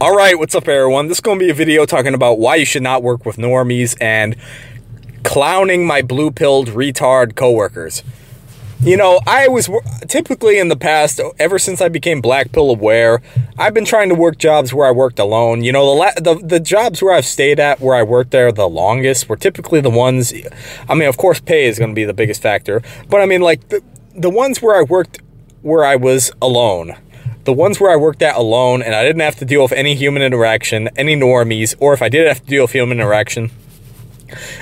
All right, what's up, everyone? This is going to be a video talking about why you should not work with normies and clowning my blue-pilled retard coworkers. You know, I was typically in the past, ever since I became black pill aware, I've been trying to work jobs where I worked alone. You know, the, the, the jobs where I've stayed at, where I worked there the longest, were typically the ones, I mean, of course, pay is going to be the biggest factor, but I mean, like, the, the ones where I worked where I was alone the ones where I worked at alone and I didn't have to deal with any human interaction, any normies, or if I did have to deal with human interaction,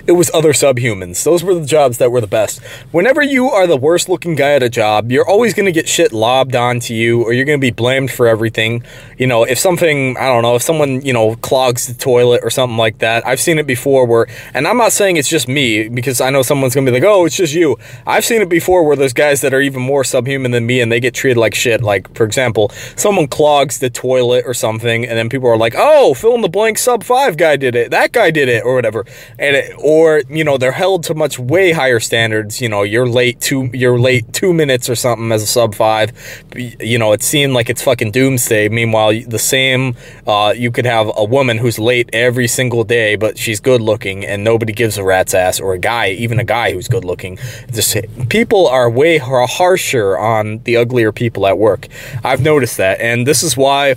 it was other subhumans. Those were the jobs that were the best. Whenever you are the worst looking guy at a job, you're always going to get shit lobbed onto you or you're going to be blamed for everything. You know, if something, I don't know, if someone, you know, clogs the toilet or something like that. I've seen it before where, and I'm not saying it's just me because I know someone's going to be like, oh, it's just you. I've seen it before where there's guys that are even more subhuman than me and they get treated like shit. Like, for example, someone clogs the toilet or something and then people are like, oh, fill in the blank sub five guy did it. That guy did it or whatever. And or you know they're held to much way higher standards you know you're late two you're late two minutes or something as a sub five. You know it seemed like it's fucking doomsday. Meanwhile the same uh, you could have a woman who's late every single day but she's good looking and nobody gives a rat's ass or a guy even a guy who's good looking. Just people are way harsher on the uglier people at work. I've noticed that and this is why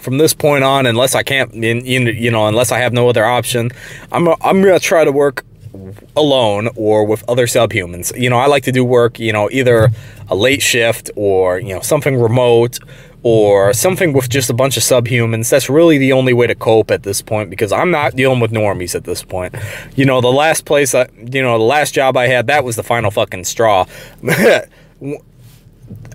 from this point on, unless I can't, you know, unless I have no other option, I'm, I'm to try to work alone or with other subhumans. You know, I like to do work, you know, either a late shift or, you know, something remote or something with just a bunch of subhumans. That's really the only way to cope at this point because I'm not dealing with normies at this point. You know, the last place, I, you know, the last job I had, that was the final fucking straw.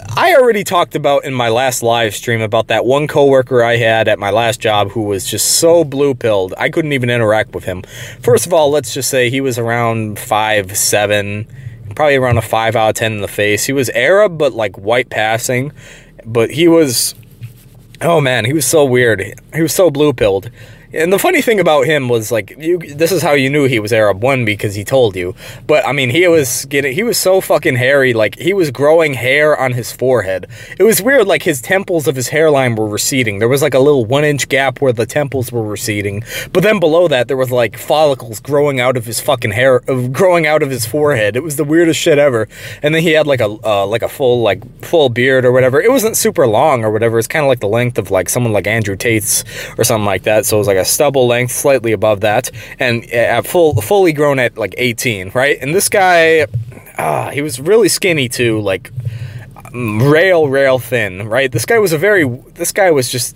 I already talked about in my last live stream about that one coworker I had at my last job who was just so blue-pilled. I couldn't even interact with him. First of all, let's just say he was around five seven, probably around a 5 out of 10 in the face. He was Arab, but like white passing. But he was, oh man, he was so weird. He was so blue-pilled. And the funny thing about him was like you this is how you knew he was Arab one because he told you. But I mean he was getting he was so fucking hairy like he was growing hair on his forehead. It was weird like his temples of his hairline were receding. There was like a little 1 inch gap where the temples were receding. But then below that there was like follicles growing out of his fucking hair uh, growing out of his forehead. It was the weirdest shit ever. And then he had like a uh, like a full like full beard or whatever. It wasn't super long or whatever. It's kind of like the length of like someone like Andrew Tate's or something like that. So it was like a stubble length, slightly above that, and uh, full fully grown at like 18, right? And this guy, uh, he was really skinny too, like rail, rail thin, right? This guy was a very, this guy was just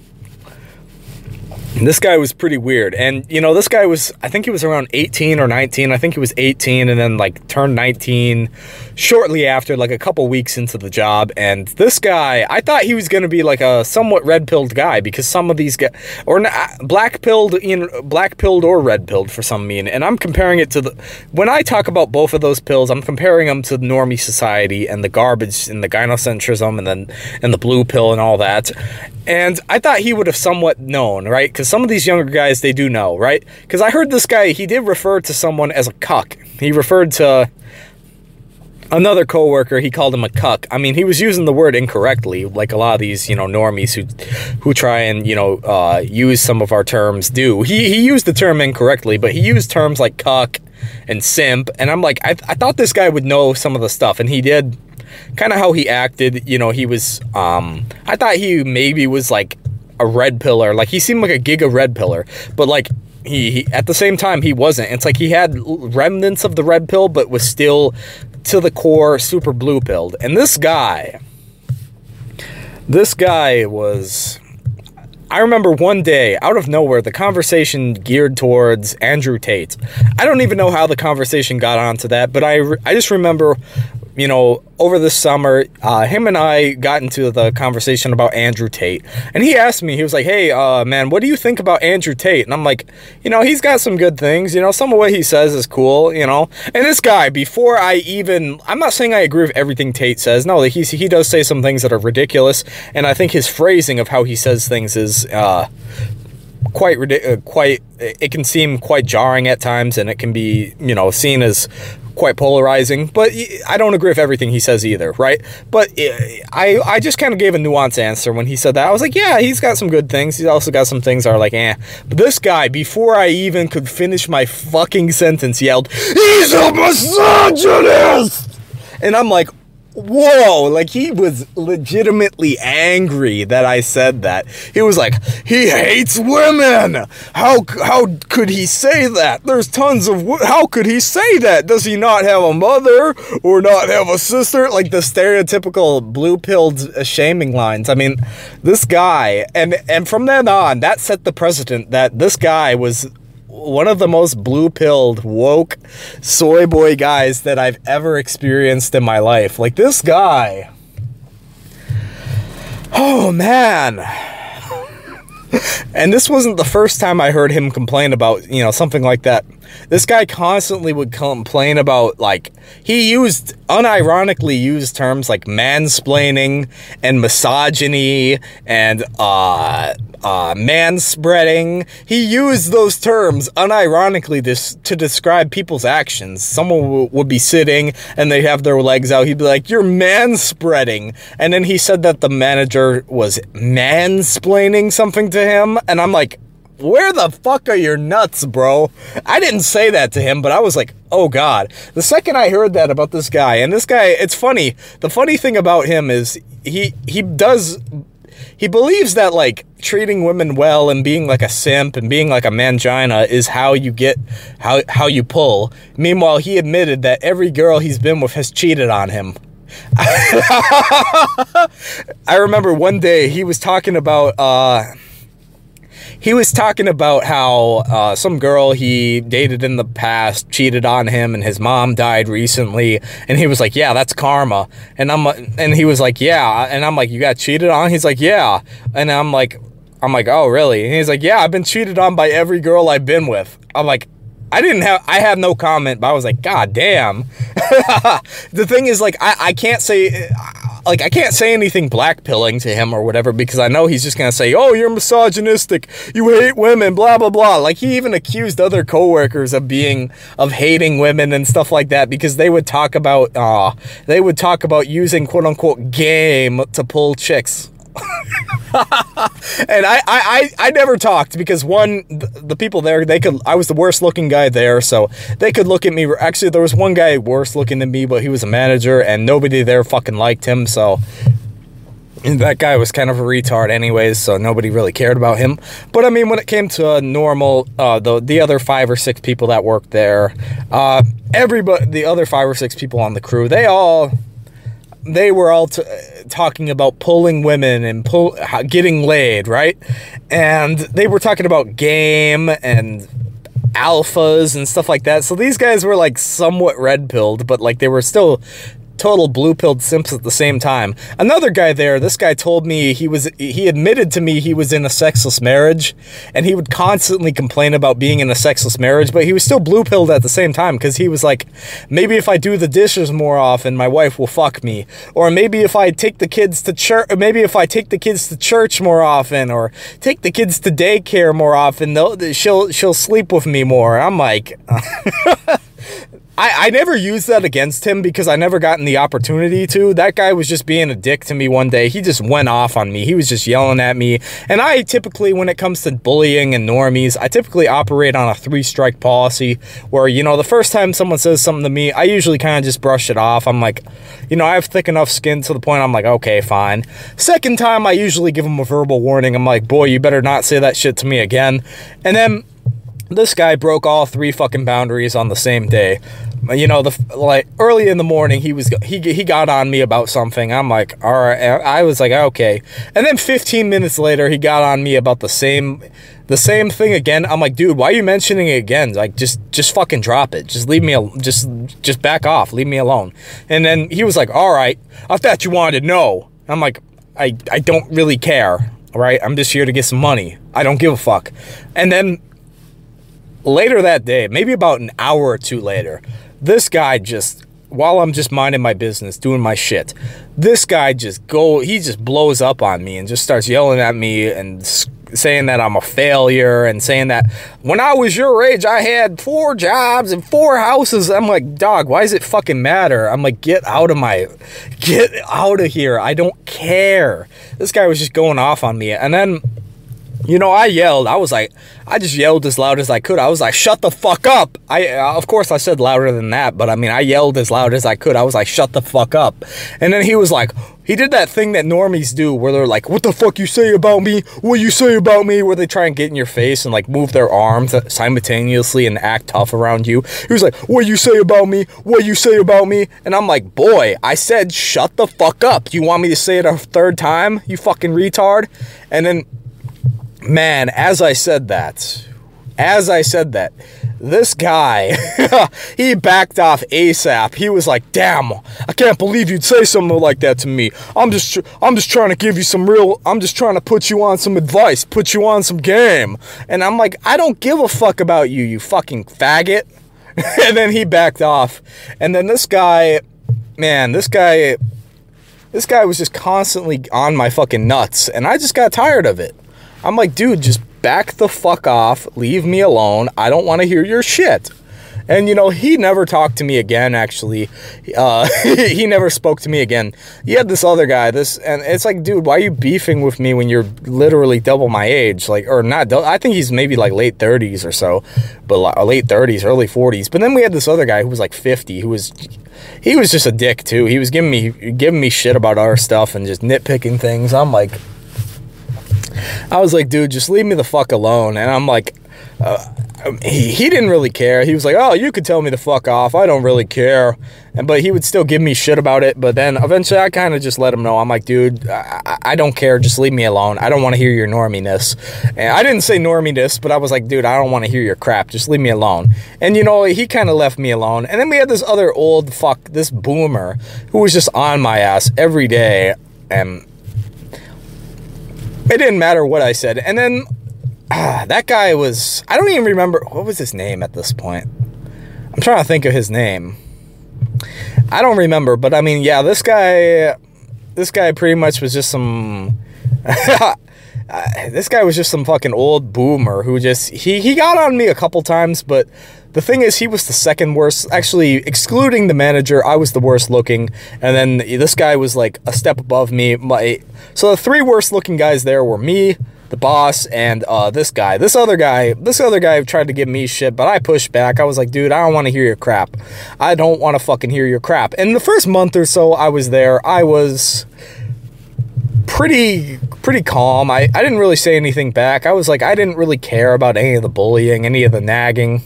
this guy was pretty weird. And, you know, this guy was, I think he was around 18 or 19. I think he was 18 and then, like, turned 19 shortly after, like, a couple weeks into the job. And this guy, I thought he was going to be, like, a somewhat red-pilled guy because some of these guys, or uh, black-pilled, you know, black-pilled or red-pilled for some mean. And I'm comparing it to the, when I talk about both of those pills, I'm comparing them to the normie society and the garbage and the gynocentrism and then, and the blue pill and all that. And I thought he would have somewhat known, right? Because some of these younger guys, they do know, right? Because I heard this guy, he did refer to someone as a cuck. He referred to another coworker, he called him a cuck. I mean, he was using the word incorrectly, like a lot of these, you know, normies who who try and, you know, uh, use some of our terms do. He, he used the term incorrectly, but he used terms like cuck and simp, and I'm like, I, I thought this guy would know some of the stuff, and he did kind of how he acted, you know, he was, um, I thought he maybe was like a red pillar. Like he seemed like a giga red pillar, but like he, he, at the same time he wasn't. It's like he had remnants of the red pill, but was still to the core super blue pilled. And this guy, this guy was. I remember one day, out of nowhere, the conversation geared towards Andrew Tate. I don't even know how the conversation got onto that, but I, I just remember you know, over the summer, uh, him and I got into the conversation about Andrew Tate. And he asked me, he was like, hey, uh, man, what do you think about Andrew Tate? And I'm like, you know, he's got some good things. You know, some of what he says is cool, you know. And this guy, before I even, I'm not saying I agree with everything Tate says. No, he's, he does say some things that are ridiculous. And I think his phrasing of how he says things is uh, quite, uh, quite, it can seem quite jarring at times. And it can be, you know, seen as quite polarizing, but I don't agree with everything he says either, right? But I, I just kind of gave a nuanced answer when he said that. I was like, yeah, he's got some good things. He's also got some things that are like, eh. But this guy, before I even could finish my fucking sentence, yelled, he's a misogynist! And I'm like, whoa, like he was legitimately angry that I said that. He was like, he hates women. How how could he say that? There's tons of how could he say that? Does he not have a mother or not have a sister? Like the stereotypical blue-pilled uh, shaming lines. I mean, this guy and and from then on, that set the precedent that this guy was one of the most blue-pilled, woke, soy boy guys that I've ever experienced in my life. Like, this guy... Oh, man. and this wasn't the first time I heard him complain about, you know, something like that. This guy constantly would complain about, like, he used, unironically used terms like mansplaining and misogyny and, uh, uh, manspreading. He used those terms unironically this, to describe people's actions. Someone would be sitting and they have their legs out. He'd be like, you're man spreading. And then he said that the manager was mansplaining something to him. And I'm like, where the fuck are your nuts, bro? I didn't say that to him, but I was like, oh God. The second I heard that about this guy, and this guy, it's funny. The funny thing about him is he, he does he believes that like treating women well and being like a simp and being like a mangina is how you get how how you pull. Meanwhile, he admitted that every girl he's been with has cheated on him. I remember one day he was talking about uh he was talking about how uh, some girl he dated in the past cheated on him and his mom died recently. And he was like yeah that's karma. And I'm and he was like yeah. And I'm like you got cheated on? He's like yeah. And I'm like I'm like oh really? And he's like yeah I've been cheated on by every girl I've been with. I'm like I didn't have, I have no comment, but I was like, God damn. the thing is, like, I, I can't say, like, I can't say anything blackpilling to him or whatever because I know he's just to say, oh, you're misogynistic. You hate women, blah, blah, blah. Like, he even accused other coworkers of being, of hating women and stuff like that because they would talk about, uh, they would talk about using quote unquote game to pull chicks. and I, I, I never talked because one, the people there, they could, I was the worst looking guy there. So they could look at me. Actually, there was one guy worse looking than me, but he was a manager and nobody there fucking liked him. So that guy was kind of a retard anyways, so nobody really cared about him. But I mean, when it came to a normal, uh, the, the other five or six people that worked there, uh, everybody, the other five or six people on the crew, they all, they were all talking about pulling women and pull, getting laid, right? And they were talking about game and alphas and stuff like that. So these guys were like somewhat red pilled, but like they were still total blue-pilled simps at the same time. Another guy there, this guy told me he was, he admitted to me he was in a sexless marriage, and he would constantly complain about being in a sexless marriage, but he was still blue-pilled at the same time, because he was like, maybe if I do the dishes more often, my wife will fuck me. Or maybe if I take the kids to church, maybe if I take the kids to church more often, or take the kids to daycare more often, she'll, she'll sleep with me more. I'm like... I, I never used that against him because I never gotten the opportunity to. That guy was just being a dick to me one day. He just went off on me. He was just yelling at me. And I typically, when it comes to bullying and normies, I typically operate on a three-strike policy where, you know, the first time someone says something to me, I usually kind of just brush it off. I'm like, you know, I have thick enough skin to the point I'm like, okay, fine. Second time, I usually give them a verbal warning. I'm like, boy, you better not say that shit to me again. And then this guy broke all three fucking boundaries on the same day you know, the like early in the morning, he was he he got on me about something. I'm like, all right. I was like, okay. And then 15 minutes later, he got on me about the same the same thing again. I'm like, dude, why are you mentioning it again? Like, just just fucking drop it. Just leave me just just back off. Leave me alone. And then he was like, all right. I thought you wanted to know. I'm like, I I don't really care. All right. I'm just here to get some money. I don't give a fuck. And then later that day, maybe about an hour or two later, this guy just, while I'm just minding my business, doing my shit, this guy just go, he just blows up on me and just starts yelling at me and saying that I'm a failure and saying that when I was your age, I had four jobs and four houses. I'm like, dog, why does it fucking matter? I'm like, get out of my, get out of here. I don't care. This guy was just going off on me. And then you know, I yelled. I was like, I just yelled as loud as I could. I was like, shut the fuck up. I, uh, of course, I said louder than that, but I mean, I yelled as loud as I could. I was like, shut the fuck up. And then he was like, he did that thing that normies do where they're like, what the fuck you say about me? What you say about me? Where they try and get in your face and like move their arms simultaneously and act tough around you. He was like, what you say about me? What you say about me? And I'm like, boy, I said, shut the fuck up. You want me to say it a third time? You fucking retard. And then man, as I said that, as I said that, this guy, he backed off ASAP. He was like, "Damn, I can't believe you'd say something like that to me. I'm just, I'm just trying to give you some real. I'm just trying to put you on some advice, put you on some game." And I'm like, "I don't give a fuck about you, you fucking faggot." and then he backed off. And then this guy, man, this guy, this guy was just constantly on my fucking nuts, and I just got tired of it. I'm like, dude, just back the fuck off. Leave me alone. I don't want to hear your shit. And, you know, he never talked to me again, actually. Uh, he never spoke to me again. He had this other guy, this, and it's like, dude, why are you beefing with me when you're literally double my age? Like, or not, I think he's maybe like late 30s or so, but like, late 30s, early 40s. But then we had this other guy who was like 50, who was, he was just a dick too. He was giving me, giving me shit about our stuff and just nitpicking things. I'm like, I was like, dude, just leave me the fuck alone. And I'm like, uh, he, he didn't really care. He was like, oh, you could tell me to fuck off. I don't really care. And But he would still give me shit about it. But then eventually I kind of just let him know. I'm like, dude, I, I don't care. Just leave me alone. I don't want to hear your norminess. And I didn't say norminess, but I was like, dude, I don't want to hear your crap. Just leave me alone. And, you know, he kind of left me alone. And then we had this other old fuck, this boomer, who was just on my ass every day. And it didn't matter what I said. And then that guy was, I don't even remember, what was his name at this point? I'm trying to think of his name. I don't remember, but I mean, yeah, this guy, this guy pretty much was just some, this guy was just some fucking old boomer who just, he, he got on me a couple times, but the thing is, he was the second worst. Actually, excluding the manager, I was the worst looking. And then this guy was like a step above me. My So the three worst looking guys there were me, the boss, and uh, this guy. This other guy, this other guy tried to give me shit, but I pushed back. I was like, dude, I don't want to hear your crap. I don't want to fucking hear your crap. And the first month or so I was there, I was pretty pretty calm. I, I didn't really say anything back. I was like, I didn't really care about any of the bullying, any of the nagging.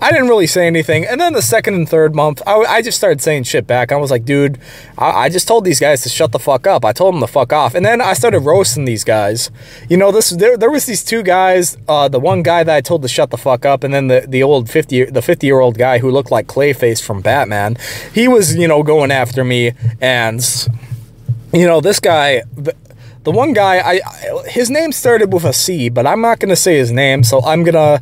I didn't really say anything. And then the second and third month, I, I just started saying shit back. I was like, dude, I, I just told these guys to shut the fuck up. I told them to fuck off. And then I started roasting these guys. You know, this there, there was these two guys, uh, the one guy that I told to shut the fuck up, and then the, the old 50, the 50 year old guy who looked like Clayface from Batman. He was, you know, going after me and you know, this guy, the one guy, I his name started with a C, but I'm not going to say his name, so I'm going to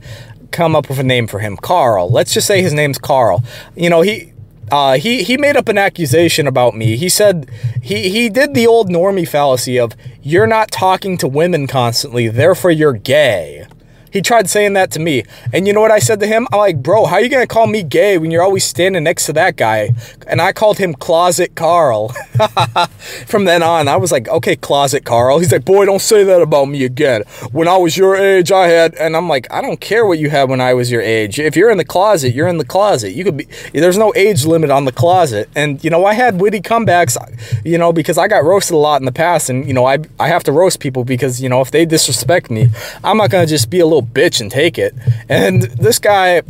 come up with a name for him. Carl. Let's just say his name's Carl. You know, he uh, he he made up an accusation about me. He said he he did the old normie fallacy of you're not talking to women constantly, therefore you're gay. He tried saying that to me. And you know what I said to him? I'm like, bro, how are you going to call me gay when you're always standing next to that guy? And I called him Closet Carl. From then on, I was like, okay, Closet Carl. He's like, boy, don't say that about me again. When I was your age, I had, and I'm like, I don't care what you had when I was your age. If you're in the closet, you're in the closet. You could be, there's no age limit on the closet. And, you know, I had witty comebacks, you know, because I got roasted a lot in the past. And, you know, I, I have to roast people because, you know, if they disrespect me, I'm not going to just be a little bitch and take it. And this guy,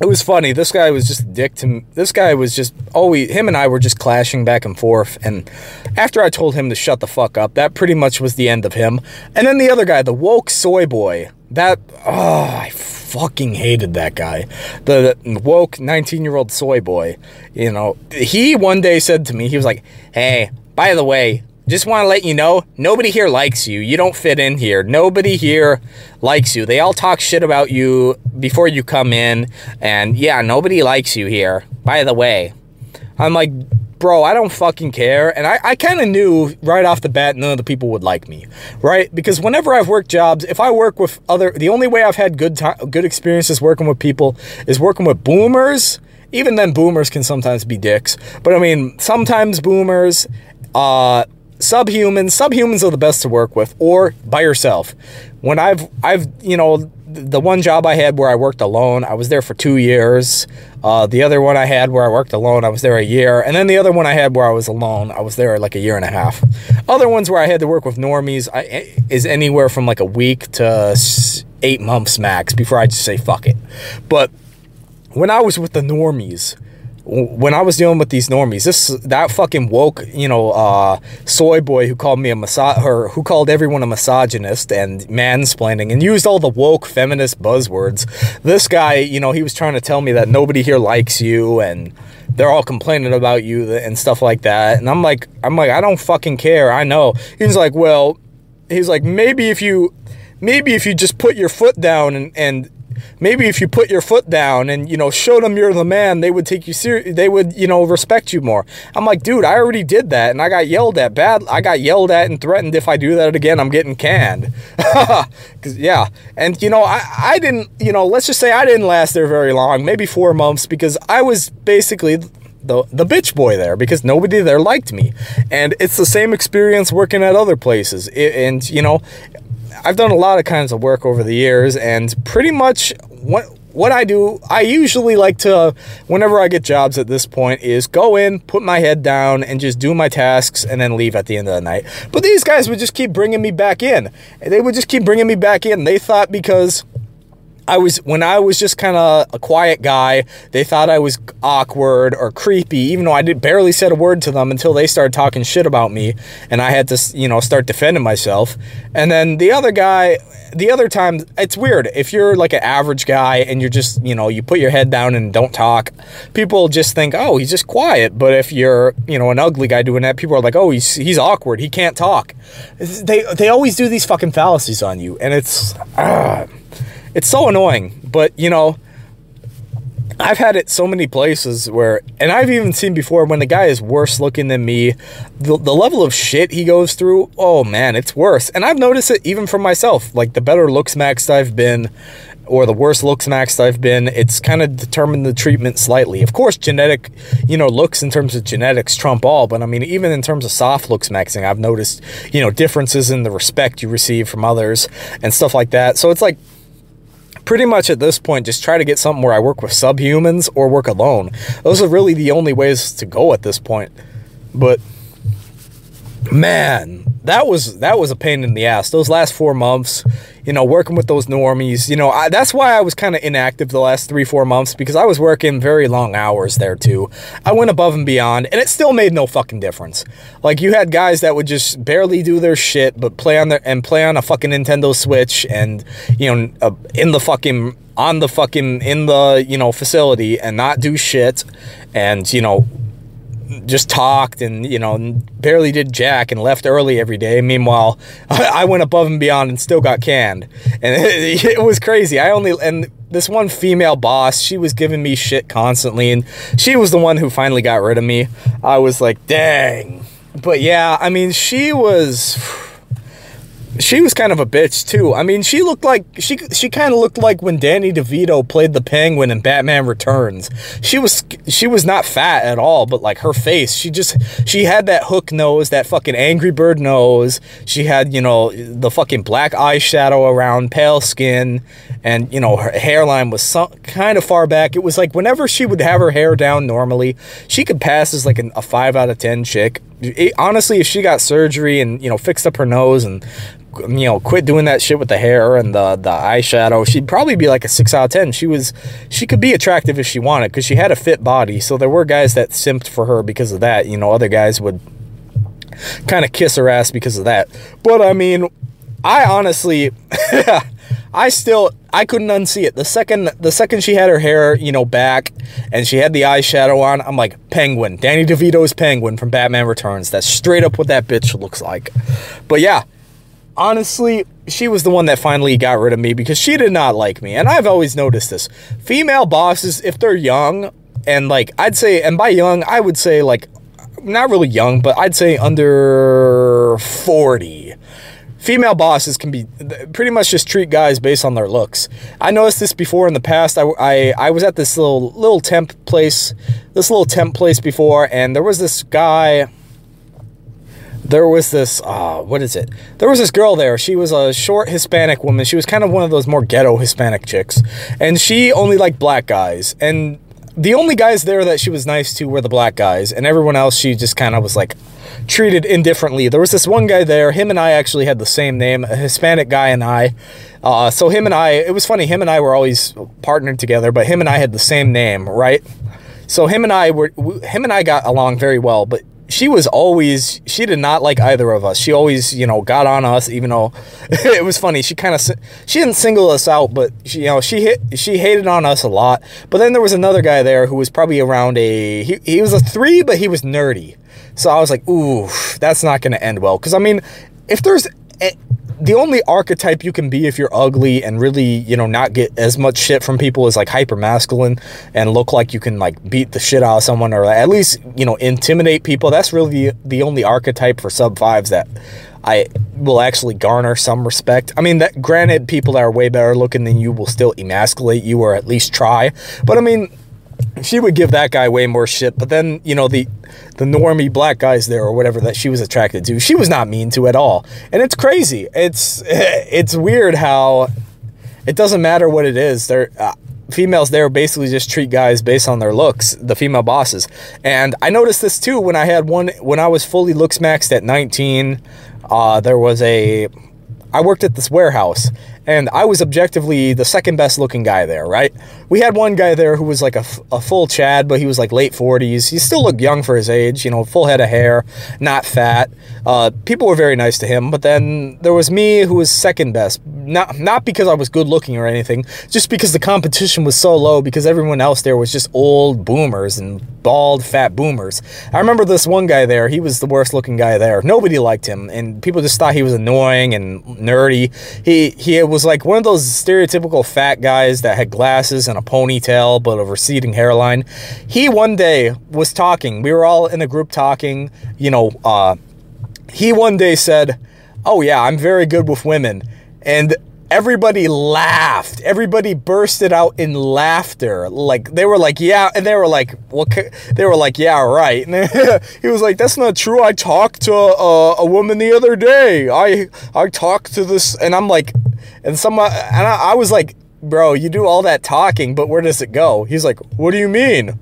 it was funny. This guy was just a dick to me. This guy was just oh, always, him and I were just clashing back and forth. And after I told him to shut the fuck up, that pretty much was the end of him. And then the other guy, the woke soy boy, that, oh, I fucking hated that guy. The, the woke 19 year old soy boy, you know, he one day said to me, he was like, hey, by the way, just want to let you know, nobody here likes you. You don't fit in here. Nobody here likes you. They all talk shit about you before you come in. And yeah, nobody likes you here. By the way, I'm like, bro, I don't fucking care. And I, I kind of knew right off the bat none of the people would like me, right? Because whenever I've worked jobs, if I work with other, the only way I've had good time, good experiences working with people is working with boomers. Even then, boomers can sometimes be dicks. But I mean, sometimes boomers, uh, subhumans, subhumans are the best to work with, or by yourself. When I've, I've, you know, the one job I had where I worked alone, I was there for two years. Uh, the other one I had where I worked alone, I was there a year. And then the other one I had where I was alone, I was there like a year and a half. Other ones where I had to work with normies I, is anywhere from like a week to eight months max before I just say fuck it. But when I was with the normies, when I was dealing with these normies, this that fucking woke, you know, uh, soy boy who called me a misog or who called everyone a misogynist and mansplaining and used all the woke feminist buzzwords. This guy, you know, he was trying to tell me that nobody here likes you and they're all complaining about you and stuff like that. And I'm like, I'm like, I don't fucking care. I know. He's like, well, he's like, maybe if you, maybe if you just put your foot down and and maybe if you put your foot down and, you know, show them you're the man, they would take you serious. They would, you know, respect you more. I'm like, dude, I already did that and I got yelled at bad. I got yelled at and threatened if I do that again, I'm getting canned. Cause yeah. And, you know, I, I didn't, you know, let's just say I didn't last there very long, maybe four months because I was basically the, the bitch boy there because nobody there liked me. And it's the same experience working at other places. It, and, you know, I've done a lot of kinds of work over the years, and pretty much what what I do, I usually like to, whenever I get jobs at this point, is go in, put my head down, and just do my tasks, and then leave at the end of the night. But these guys would just keep bringing me back in. They would just keep bringing me back in. They thought because I was when I was just kind of a quiet guy, they thought I was awkward or creepy, even though I did barely said a word to them until they started talking shit about me, and I had to, you know, start defending myself. And then the other guy, the other time, it's weird if you're like an average guy and you're just, you know, you put your head down and don't talk, people just think, oh, he's just quiet. But if you're, you know, an ugly guy doing that, people are like, oh, he's he's awkward, he can't talk. They they always do these fucking fallacies on you, and it's. Uh, it's so annoying, but you know, I've had it so many places where, and I've even seen before when the guy is worse looking than me, the, the level of shit he goes through, oh man, it's worse. And I've noticed it even for myself, like the better looks maxed I've been, or the worse looks maxed I've been, it's kind of determined the treatment slightly. Of course, genetic, you know, looks in terms of genetics trump all, but I mean, even in terms of soft looks maxing, I've noticed, you know, differences in the respect you receive from others and stuff like that. So it's like, pretty much at this point, just try to get something where I work with subhumans or work alone. Those are really the only ways to go at this point. But man, that was that was a pain in the ass. Those last four months, you know, working with those normies, you know, I, that's why I was kind of inactive the last three, four months because I was working very long hours there too. I went above and beyond and it still made no fucking difference. Like you had guys that would just barely do their shit, but play on their, and play on a fucking Nintendo Switch and, you know, uh, in the fucking, on the fucking, in the, you know, facility and not do shit and, you know, just talked and, you know, barely did jack and left early every day. Meanwhile, I went above and beyond and still got canned. And it, was crazy. I only, and this one female boss, she was giving me shit constantly. And she was the one who finally got rid of me. I was like, dang. But yeah, I mean, she was she was kind of a bitch too. I mean, she looked like she she kind of looked like when Danny DeVito played the Penguin in Batman Returns. She was she was not fat at all, but like her face, she just she had that hook nose, that fucking Angry Bird nose. She had you know the fucking black eyeshadow around, pale skin, and you know her hairline was some, kind of far back. It was like whenever she would have her hair down normally, she could pass as like an, a five out of ten chick. It, honestly, if she got surgery and you know fixed up her nose and you know, quit doing that shit with the hair and the the eyeshadow, she'd probably be like a six out of ten. She was, she could be attractive if she wanted because she had a fit body. So there were guys that simped for her because of that. You know, other guys would kind of kiss her ass because of that. But I mean, I honestly, I still, I couldn't unsee it. The second, the second she had her hair, you know, back and she had the eyeshadow on, I'm like, Penguin, Danny DeVito's Penguin from Batman Returns. That's straight up what that bitch looks like. But yeah, honestly, she was the one that finally got rid of me because she did not like me. And I've always noticed this. Female bosses, if they're young, and like, I'd say, and by young, I would say like not really young, but I'd say under 40 female bosses can be pretty much just treat guys based on their looks. I noticed this before in the past. I, I, I was at this little little temp place, this little temp place before, and there was this guy. There was this, uh, what is it? There was this girl there. She was a short Hispanic woman. She was kind of one of those more ghetto Hispanic chicks. And she only liked black guys. And the only guys there that she was nice to were the black guys. And everyone else, she just kind of was like, treated indifferently. There was this one guy there, him and I actually had the same name, a Hispanic guy and I. Uh, so him and I, it was funny, him and I were always partnered together, but him and I had the same name, right? So him and I were, him and I got along very well, but she was always, she did not like either of us. She always, you know, got on us, even though it was funny. She kind of, she didn't single us out, but she, you know, she hit, she hated on us a lot. But then there was another guy there who was probably around a, he, he was a three, but he was nerdy. So I was like, ooh, that's not going to end well. Because, I mean, if there's... A, the only archetype you can be if you're ugly and really, you know, not get as much shit from people is like hyper masculine and look like you can like beat the shit out of someone or at least, you know, intimidate people. That's really the, the only archetype for sub fives that I will actually garner some respect. I mean, that granted, people that are way better looking than you will still emasculate you or at least try. But I mean, she would give that guy way more shit. But then, you know, the the normie black guys there or whatever that she was attracted to, she was not mean to at all. And it's crazy. It's it's weird how it doesn't matter what it is. They're uh, females there basically just treat guys based on their looks, the female bosses. And I noticed this too when I had one when I was fully looks maxed at 19. Uh, there was a I worked at this warehouse and I was objectively the second best looking guy there, right? We had one guy there who was like a, a full Chad, but he was like late 40s. He still looked young for his age, you know, full head of hair, not fat. Uh, people were very nice to him, but then there was me who was second best. Not, not because I was good looking or anything, just because the competition was so low because everyone else there was just old boomers and bald, fat boomers. I remember this one guy there, he was the worst looking guy there. Nobody liked him, and people just thought he was annoying and nerdy. He, he was like one of those stereotypical fat guys that had glasses and a ponytail, but a receding hairline. He one day was talking. We were all in a group talking. You know, uh, he one day said, oh yeah, I'm very good with women. And everybody laughed. Everybody bursted out in laughter. Like they were like, yeah, and they were like, well, they were like, yeah, right. And he was like, that's not true. I talked to a, a woman the other day. I I talked to this, and I'm like, and some, uh, and I, I was like, bro, you do all that talking, but where does it go? He's like, what do you mean?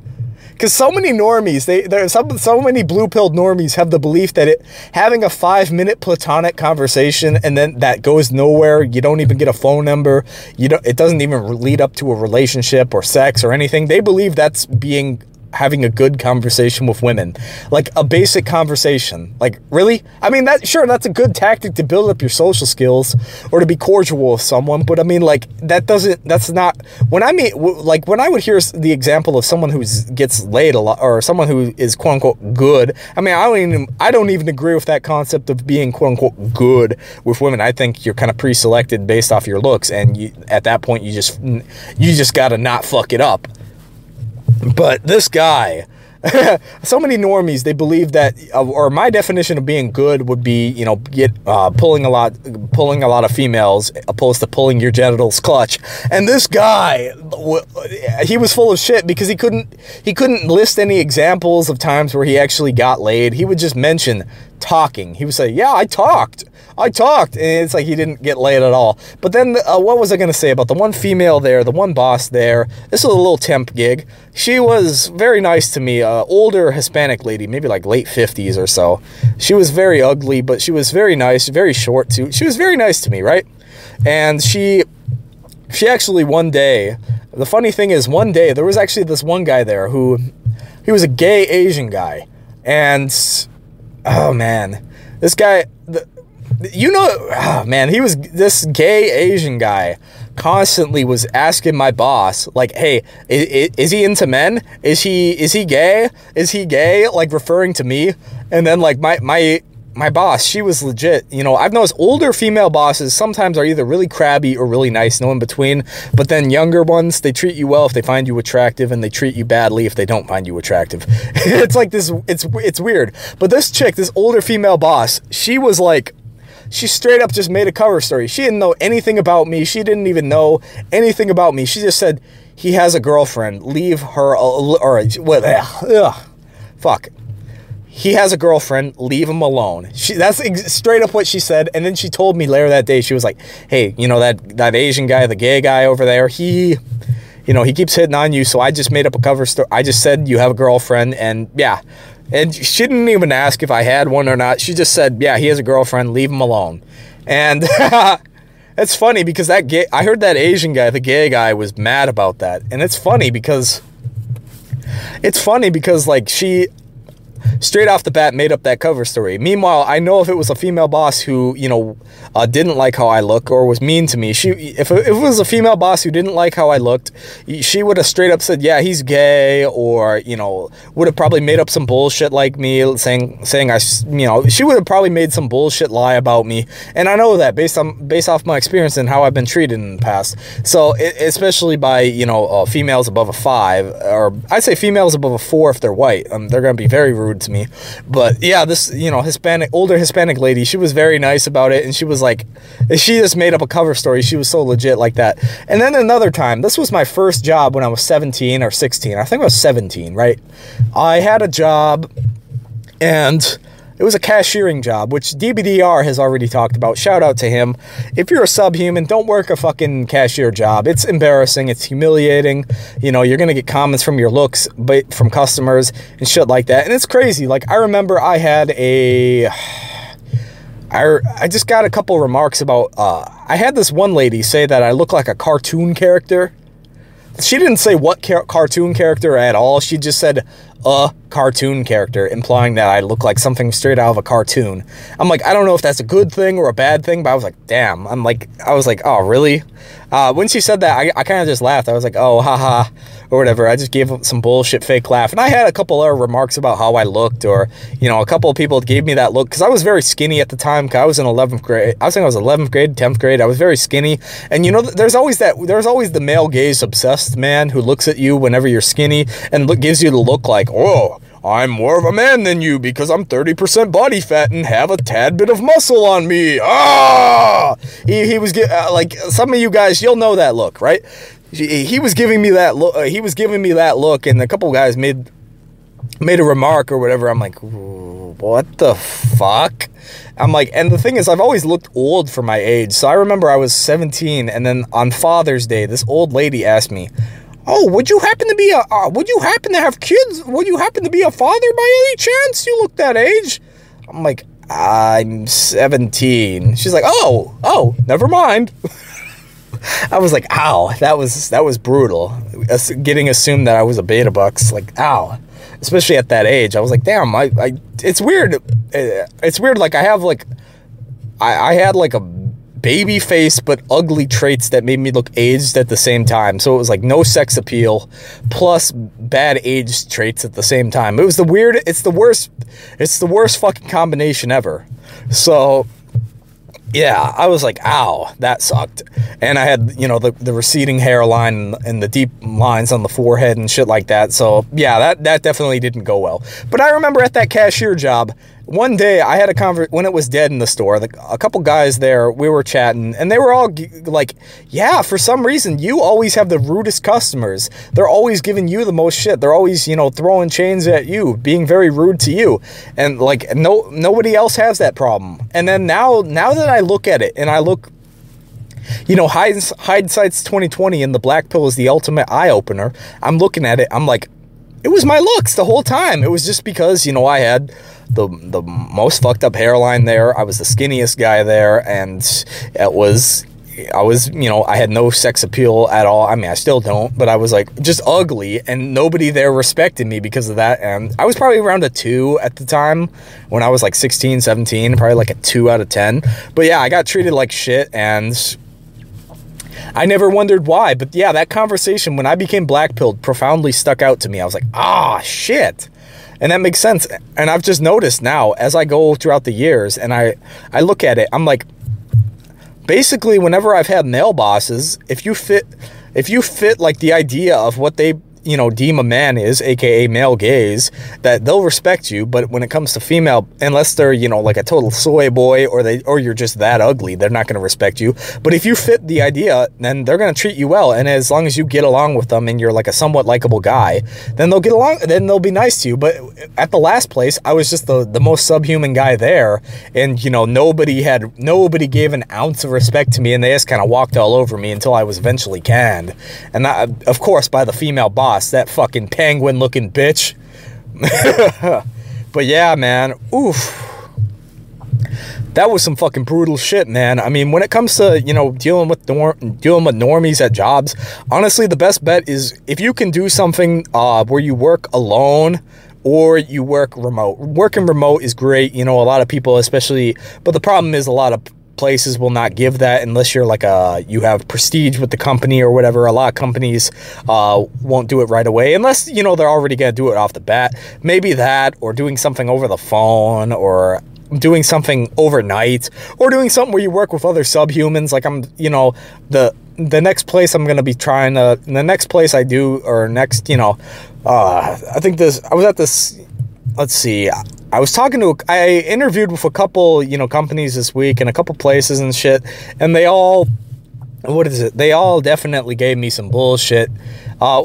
Because so many normies, they there some so many blue pilled normies have the belief that it having a five minute platonic conversation and then that goes nowhere. You don't even get a phone number. You don't. It doesn't even lead up to a relationship or sex or anything. They believe that's being having a good conversation with women. Like a basic conversation. Like, really? I mean, that sure, that's a good tactic to build up your social skills or to be cordial with someone. But I mean, like, that doesn't, that's not, when I mean, like, when I would hear the example of someone who gets laid a lot or someone who is quote unquote good, I mean, I don't even, I don't even agree with that concept of being quote unquote good with women. I think you're kind of pre-selected based off your looks. And you, at that point, you just, you just got to not fuck it up. But this guy, so many normies, they believe that, uh, or my definition of being good would be, you know, get uh, pulling a lot, pulling a lot of females, opposed to pulling your genitals clutch. And this guy, he was full of shit because he couldn't, he couldn't list any examples of times where he actually got laid. He would just mention talking. He would say, yeah, I talked. I talked. And it's like he didn't get laid at all. But then uh, what was I going to say about the one female there, the one boss there? This was a little temp gig. She was very nice to me. Uh, older Hispanic lady, maybe like late 50s or so. She was very ugly, but she was very nice, very short too. She was very nice to me, right? And she, she actually one day, the funny thing is one day, there was actually this one guy there who, he was a gay Asian guy. And oh man, this guy, the, you know, oh man, he was this gay Asian guy constantly was asking my boss like hey is, is, he into men? Is he is he gay? Is he gay? Like referring to me. And then like my my my boss, she was legit. You know, I've noticed older female bosses sometimes are either really crabby or really nice, no in between. But then younger ones, they treat you well if they find you attractive, and they treat you badly if they don't find you attractive. it's like this. It's it's weird. But this chick, this older female boss, she was like. She straight up just made a cover story. She didn't know anything about me. She didn't even know anything about me. She just said, he has a girlfriend. Leave her, or, what, ugh, fuck he has a girlfriend, leave him alone. She, that's straight up what she said. And then she told me later that day, she was like, hey, you know, that, that Asian guy, the gay guy over there, he, you know, he keeps hitting on you. So I just made up a cover story. I just said, you have a girlfriend. And yeah. And she didn't even ask if I had one or not. She just said, yeah, he has a girlfriend, leave him alone. And it's funny because that gay, I heard that Asian guy, the gay guy, was mad about that. And it's funny because it's funny because like she straight off the bat made up that cover story. Meanwhile, I know if it was a female boss who, you know, uh, didn't like how I look or was mean to me, she if, if it was a female boss who didn't like how I looked, she would have straight up said, yeah, he's gay or, you know, would have probably made up some bullshit like me saying, saying I, you know, she would have probably made some bullshit lie about me. And I know that based on, based off my experience and how I've been treated in the past. So it, especially by, you know, uh, females above a five or I'd say females above a four if they're white, um, they're going to be very rude to me. But yeah, this, you know, Hispanic, older Hispanic lady, she was very nice about it. And she was like, she just made up a cover story. She was so legit like that. And then another time, this was my first job when I was 17 or 16. I think I was 17, right? I had a job and it was a cashiering job, which DBDR has already talked about. Shout out to him. If you're a subhuman, don't work a fucking cashier job. It's embarrassing. It's humiliating. You know, you're going to get comments from your looks, but from customers and shit like that. And it's crazy. Like, I remember I had a... I, I just got a couple remarks about, uh, I had this one lady say that I look like a cartoon character. She didn't say what car cartoon character at all. She just said, a cartoon character, implying that I look like something straight out of a cartoon. I'm like, I don't know if that's a good thing or a bad thing, but I was like, damn. I'm like, I was like, oh, really? Uh, when she said that, I, I kind of just laughed. I was like, oh, haha, or whatever. I just gave some bullshit fake laugh. And I had a couple other remarks about how I looked, or, you know, a couple of people gave me that look, because I was very skinny at the time, because I was in 11th grade. I was think I was 11th grade, 10th grade. I was very skinny. And, you know, there's always that, there's always the male gaze obsessed man who looks at you whenever you're skinny and look, gives you the look like, oh, I'm more of a man than you because I'm 30% body fat and have a tad bit of muscle on me. Ah! He, he was, uh, like, some of you guys, you'll know that look, right? He, he was giving me that look, uh, he was giving me that look, and a couple guys made, made a remark or whatever. I'm like, what the fuck? I'm like, and the thing is, I've always looked old for my age. So I remember I was 17, and then on Father's Day, this old lady asked me, Oh, would you happen to be a, uh, would you happen to have kids? Would you happen to be a father by any chance? You look that age. I'm like, I'm 17. She's like, oh, oh, never mind. I was like, ow, that was, that was brutal. Getting assumed that I was a beta bucks, like, ow. Especially at that age. I was like, damn, I, I, it's weird. It's weird. Like I have like, I, I had like a baby face but ugly traits that made me look aged at the same time. So it was like no sex appeal plus bad age traits at the same time. It was the weird, it's the worst, it's the worst fucking combination ever. So yeah, I was like, ow, that sucked. And I had, you know, the, the receding hairline and the deep lines on the forehead and shit like that. So yeah, that, that definitely didn't go well. But I remember at that cashier job, one day I had a convert when it was dead in the store. The, a couple guys there, we were chatting, and they were all like, "Yeah, for some reason you always have the rudest customers. They're always giving you the most shit. They're always, you know, throwing chains at you, being very rude to you, and like no nobody else has that problem." And then now, now that I look at it, and I look you know, hindsight's 2020 and the black pill is the ultimate eye opener. I'm looking at it. I'm like, it was my looks the whole time. It was just because, you know, I had the the most fucked up hairline there. I was the skinniest guy there, and it was I was, you know, I had no sex appeal at all. I mean, I still don't, but I was like just ugly and nobody there respected me because of that. And I was probably around a two at the time when I was like 16, 17, probably like a two out of 10. But yeah, I got treated like shit and I never wondered why. But yeah, that conversation when I became black pilled profoundly stuck out to me. I was like, ah, shit. And that makes sense. And I've just noticed now as I go throughout the years and I, I look at it, I'm like, basically whenever I've had male bosses, if you fit, if you fit like the idea of what they you know, deem a man is, aka male gaze, that they'll respect you. But when it comes to female, unless they're, you know, like a total soy boy or they or you're just that ugly, they're not going to respect you. But if you fit the idea, then they're going to treat you well. And as long as you get along with them and you're like a somewhat likable guy, then they'll get along, then they'll be nice to you. But at the last place, I was just the, the most subhuman guy there. And, you know, nobody had, nobody gave an ounce of respect to me and they just kind of walked all over me until I was eventually canned. And that, of course, by the female boss boss, that fucking penguin looking bitch. but yeah, man, oof. That was some fucking brutal shit, man. I mean, when it comes to, you know, dealing with norm dealing with normies at jobs, honestly, the best bet is if you can do something uh, where you work alone or you work remote. Working remote is great. You know, a lot of people, especially, but the problem is a lot of places will not give that unless you're like a you have prestige with the company or whatever. A lot of companies uh, won't do it right away unless you know they're already gonna do it off the bat. Maybe that or doing something over the phone or doing something overnight or doing something where you work with other subhumans. Like I'm, you know, the the next place I'm gonna be trying to the next place I do or next, you know, uh, I think this I was at this. Let's see. I was talking to, I interviewed with a couple, you know, companies this week and a couple places and shit, and they all, what is it? They all definitely gave me some bullshit. Uh,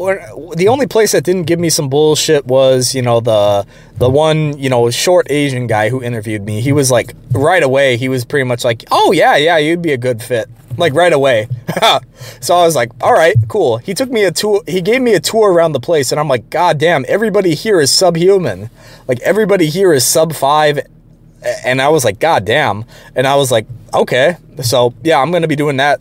the only place that didn't give me some bullshit was, you know, the the one, you know, short Asian guy who interviewed me. He was like, right away, he was pretty much like, oh, yeah, yeah, you'd be a good fit like right away. so I was like, all right, cool. He took me a tour. He gave me a tour around the place and I'm like, God damn, everybody here is subhuman. Like everybody here is sub five. And I was like, God damn. And I was like, okay. So yeah, I'm going to be doing that.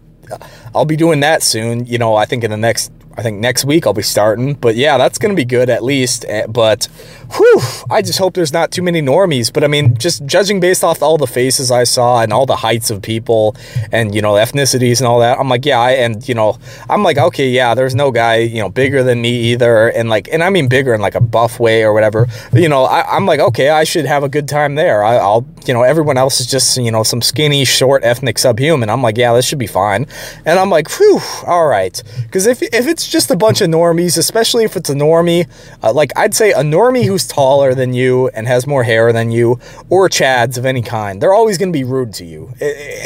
I'll be doing that soon. You know, I think in the next I think next week I'll be starting. But yeah, that's going to be good at least. Eh, but whew, I just hope there's not too many normies. But I mean, just judging based off all the faces I saw and all the heights of people and, you know, ethnicities and all that, I'm like, yeah, I, and, you know, I'm like, okay, yeah, there's no guy, you know, bigger than me either. And like, and I mean bigger in like a buff way or whatever. You know, I, am like, okay, I should have a good time there. I, I'll, you know, everyone else is just, you know, some skinny, short ethnic subhuman. I'm like, yeah, this should be fine. And I'm like, whew, all right. Because if, if it's just a bunch of normies, especially if it's a normie. Uh, like, I'd say a normie who's taller than you and has more hair than you, or chads of any kind. They're always going to be rude to you.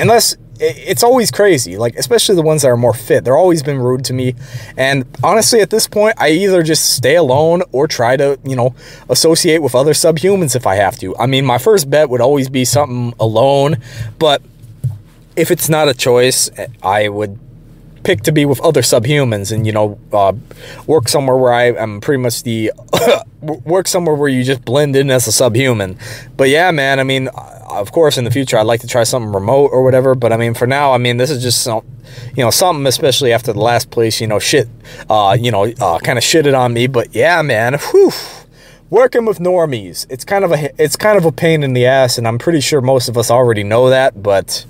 Unless it's always crazy, like, especially the ones that are more fit. They're always been rude to me. And honestly, at this point, I either just stay alone or try to, you know, associate with other subhumans if I have to. I mean, my first bet would always be something alone, but if it's not a choice, I would picked to be with other subhumans and, you know, uh, work somewhere where I am pretty much the, work somewhere where you just blend in as a subhuman. But yeah, man, I mean, of course, in the future, I'd like to try something remote or whatever. But I mean, for now, I mean, this is just some, you know, something, especially after the last place, you know, shit, uh, you know, uh, kind of shitted on me. But yeah, man, whew working with normies it's kind of a it's kind of a pain in the ass and i'm pretty sure most of us already know that but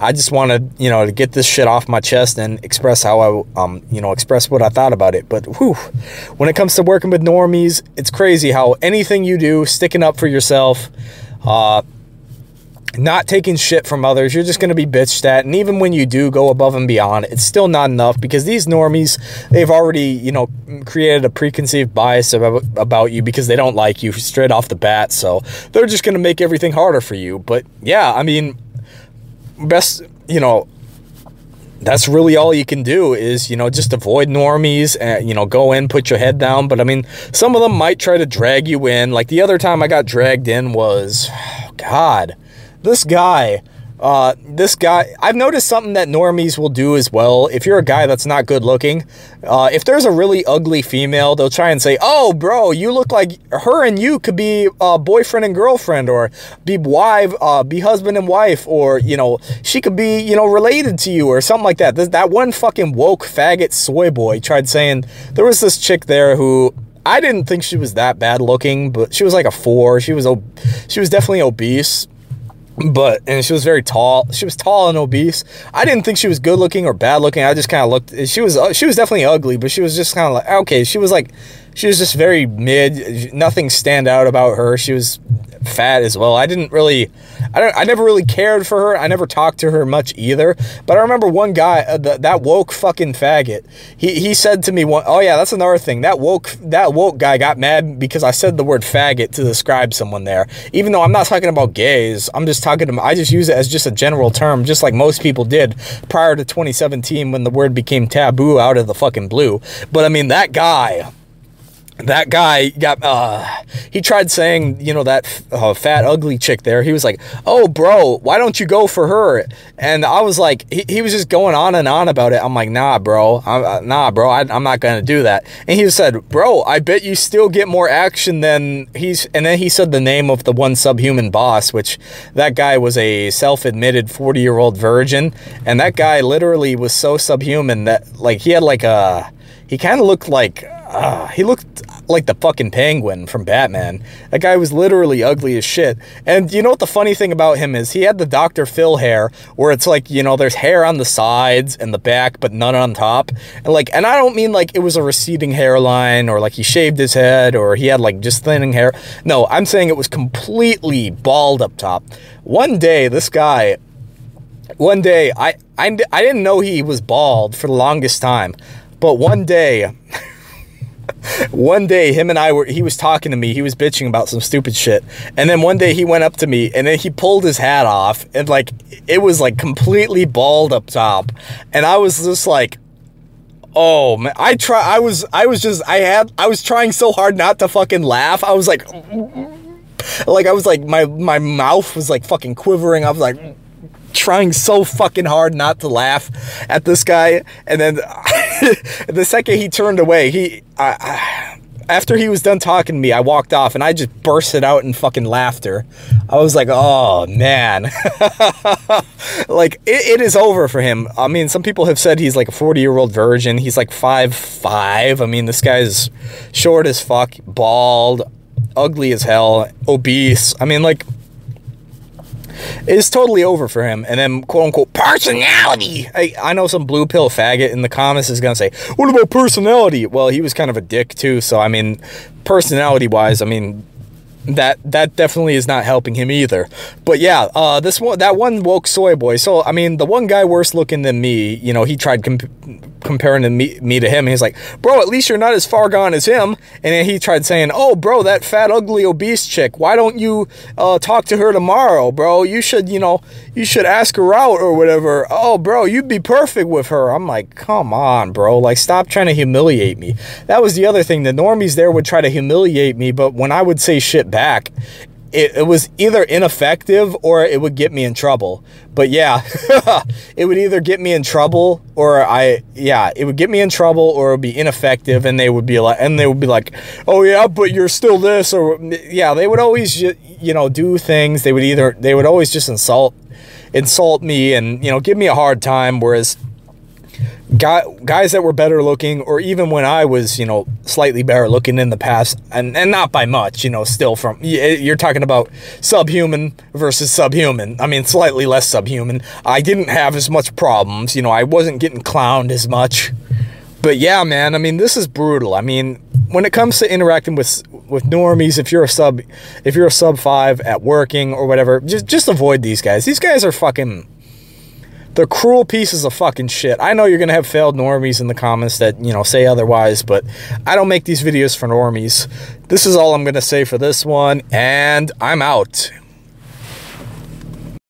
i just wanted you know to get this shit off my chest and express how i um you know express what i thought about it but whew, when it comes to working with normies it's crazy how anything you do sticking up for yourself uh not taking shit from others. You're just going to be bitched at. And even when you do go above and beyond, it's still not enough because these normies, they've already, you know, created a preconceived bias about, about you because they don't like you straight off the bat. So they're just going to make everything harder for you. But yeah, I mean, best, you know, that's really all you can do is, you know, just avoid normies and, you know, go in, put your head down. But I mean, some of them might try to drag you in. Like the other time I got dragged in was, God, this guy, uh, this guy, I've noticed something that normies will do as well. If you're a guy that's not good looking, uh, if there's a really ugly female, they'll try and say, oh, bro, you look like her and you could be uh, boyfriend and girlfriend or be wife, uh, be husband and wife, or, you know, she could be, you know, related to you or something like that. That one fucking woke faggot soy boy tried saying, there was this chick there who I didn't think she was that bad looking, but she was like a four. She was she was definitely obese but and she was very tall. She was tall and obese. I didn't think she was good looking or bad looking. I just kind of looked she was uh, she was definitely ugly but she was just kind of like okay she was like she was just very mid. Nothing stand out about her. She was fat as well. I didn't really, I don't, I never really cared for her. I never talked to her much either. But I remember one guy, uh, the, that woke fucking faggot. He he said to me, one, oh yeah, that's another thing. That woke that woke guy got mad because I said the word faggot to describe someone there. Even though I'm not talking about gays, I'm just talking to. I just use it as just a general term, just like most people did prior to 2017 when the word became taboo out of the fucking blue. But I mean that guy that guy got uh he tried saying you know that uh, fat ugly chick there. He was like oh bro why don't you go for her? And i was like he, he was just going on and on about it. I'm like nah bro. I'm, nah bro. I, i'm not gonna do that. And he said bro i bet you still get more action than he's and then he said the name of the one subhuman boss which that guy was a self-admitted 40 year old virgin. And that guy literally was so subhuman that like he had like a he kind of looked like uh, he looked like the fucking penguin from Batman. That guy was literally ugly as shit. And you know what the funny thing about him is? He had the Dr. Phil hair, where it's like, you know, there's hair on the sides and the back, but none on top. And like, and I don't mean like it was a receding hairline, or like he shaved his head, or he had like just thinning hair. No, I'm saying it was completely bald up top. One day, this guy, one day, I, I, I didn't know he was bald for the longest time. But one day... one day him and I were he was talking to me he was bitching about some stupid shit. And then one day he went up to me and then he pulled his hat off and like it was like completely bald up top. And I was just like oh man I try I was I was just I had I was trying so hard not to fucking laugh. I was like like I was like my my mouth was like fucking quivering. I was like trying so fucking hard not to laugh at this guy and then the second he turned away, he, I, I, after he was done talking to me, I walked off and I just bursted out in fucking laughter. I was like, oh man, like it, it is over for him. I mean, some people have said he's like a 40 year old virgin. He's like five, five. I mean, this guy's short as fuck, bald, ugly as hell, obese. I mean, like, is totally over for him. And then, quote unquote, personality. I, I know some blue pill faggot in the comments is going to say, what about personality? Well, he was kind of a dick too. So, I mean, personality wise, I mean, that that definitely is not helping him either. But yeah, uh, this one that one woke soy boy. So I mean, the one guy worse looking than me, you know, he tried comparing to me, me to him. He's like, bro, at least you're not as far gone as him. And then he tried saying, oh, bro, that fat, ugly, obese chick, why don't you uh, talk to her tomorrow, bro? You should, you know, you should ask her out or whatever. Oh, bro, you'd be perfect with her. I'm like, come on, bro. Like, stop trying to humiliate me. That was the other thing. The normies there would try to humiliate me, but when I would say shit back, it, it was either ineffective or it would get me in trouble. But yeah, it would either get me in trouble or I, yeah, it would get me in trouble or it would be ineffective and they would be like, and they would be like, oh yeah, but you're still this or yeah, they would always, you know, do things. They would either, they would always just insult, insult me and, you know, give me a hard time. Whereas guy, guys that were better looking, or even when I was, you know, slightly better looking in the past, and, and not by much, you know, still from, eh, you're talking about subhuman versus subhuman. I mean, slightly less subhuman. I didn't have as much problems, you know, I wasn't getting clowned as much. But yeah, man, I mean, this is brutal. I mean, when it comes to interacting with with normies, if you're a sub, if you're a sub five at working or whatever, just just avoid these guys. These guys are fucking they're cruel pieces of fucking shit. I know you're going to have failed normies in the comments that, you know, say otherwise, but I don't make these videos for normies. This is all I'm going to say for this one, and I'm out.